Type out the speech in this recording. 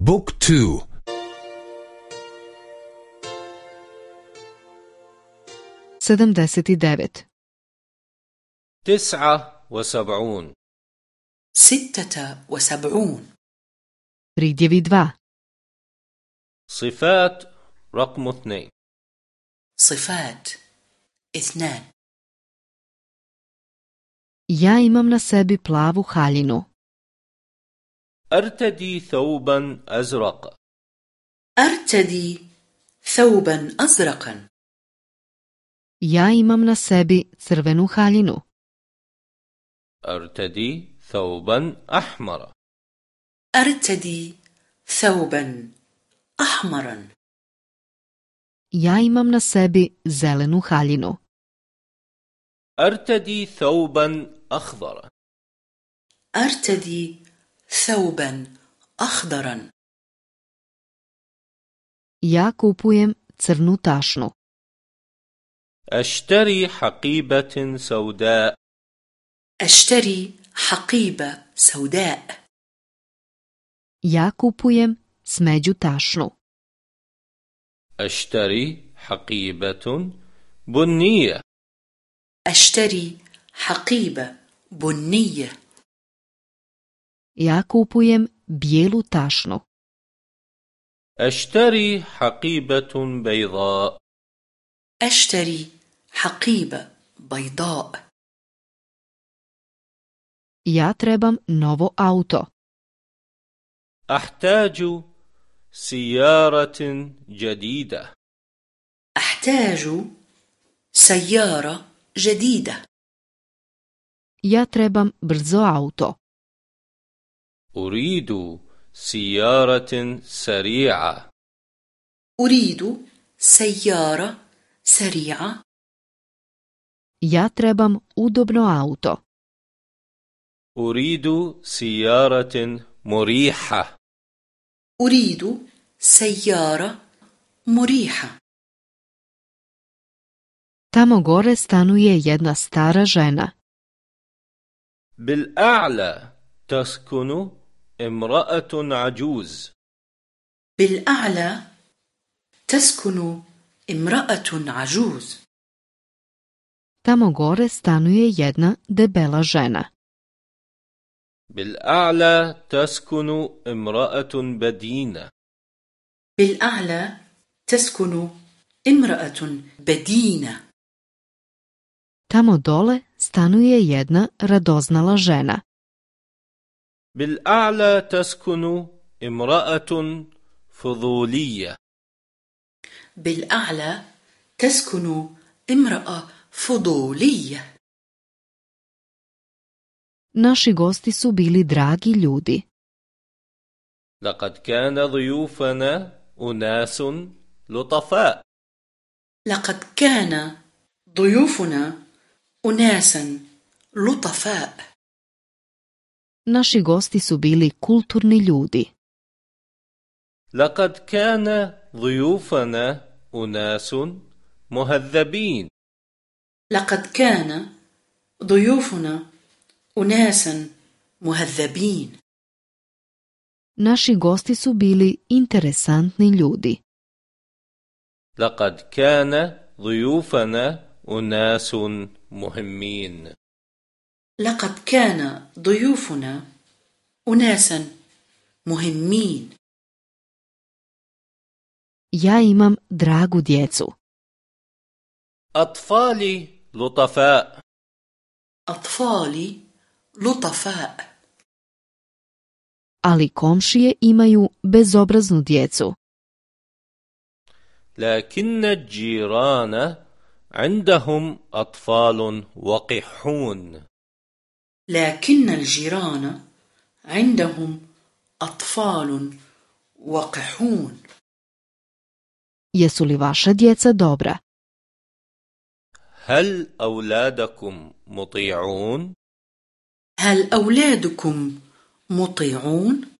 بوك تو sedamdeset devet تسعة وسبعون ستة وسبعون pridjevi dva صفات رقم اثنين صفات اثنان Ja imam na sebi plavu haljinu. أرتدي ثوبا أزرق. أرتدي ثوبا أزرقا. Ja imam na sebi crvenu haljinu. أرتدي ثوبا أحمر. أرتدي ثوبا أحمرا Ja imam na sebi zelenu haljinu. أرتدي ثوبا أخضر. أرتدي ثوبا أخضرا. Ja kupujem crnu tašnu. أشتري حقيبة سوداء. أشتري حقيبة سوداء. Ja kupujem smeđu tašnu. أشتري حقيبة بنية. أشتري حقيبة بنية. Ja kupujem bijelu tašnu. أشتري حقيبة بيضاء أشتري حقيبة بيضاء Ja trebam novo auto. أحتاج سيارة جديدة أحتاج سيارة جديدة Ja trebam brzo auto. أريد سيارة سريعة أريد سيارة سريعة Ja trebam udobno auto. أريد سيارة مريحة أريد سيارة مريحة Tamo gore stanuje jedna stara žena. بالأعلى تسكن امرأة عجوز بالأعلى تسكن امرأة عجوز Tamo gore stanuje jedna debela žena. بالأعلى تسكن امرأة بدينة بالأعلى تسكن امرأة بدينة Tamo dole stanuje jedna radoznala žena. بالأعلى تسكن امرأة فضولية. بالأعلى تسكن امرأة فضولية. Naši gosti su bili dragi ljudi. لقد كان ضيوفنا أناس لطفاء. لقد كان ضيوفنا أناسا لطفاء. Naši gosti su bili kulturni ljudi. لقد كان ضيوفنا أناس مهذبين لقد كان ضيوفنا أناسا مهذبين Naši gosti su bili interesantni ljudi. لقد كان ضيوفنا أناس مهمين لقد كان ضيوفنا أناسا مهمين Ja imam dragu djecu. أطفالي لطفاء أطفالي لطفاء ali komšije imaju bezobraznu djecu. لكن الجيران عندهم أطفال وقحون لكن الجيران عندهم أطفال وقحون Jesu li vaša djeca dobra? هل أولادكم مطيعون؟ هل أولادكم مطيعون؟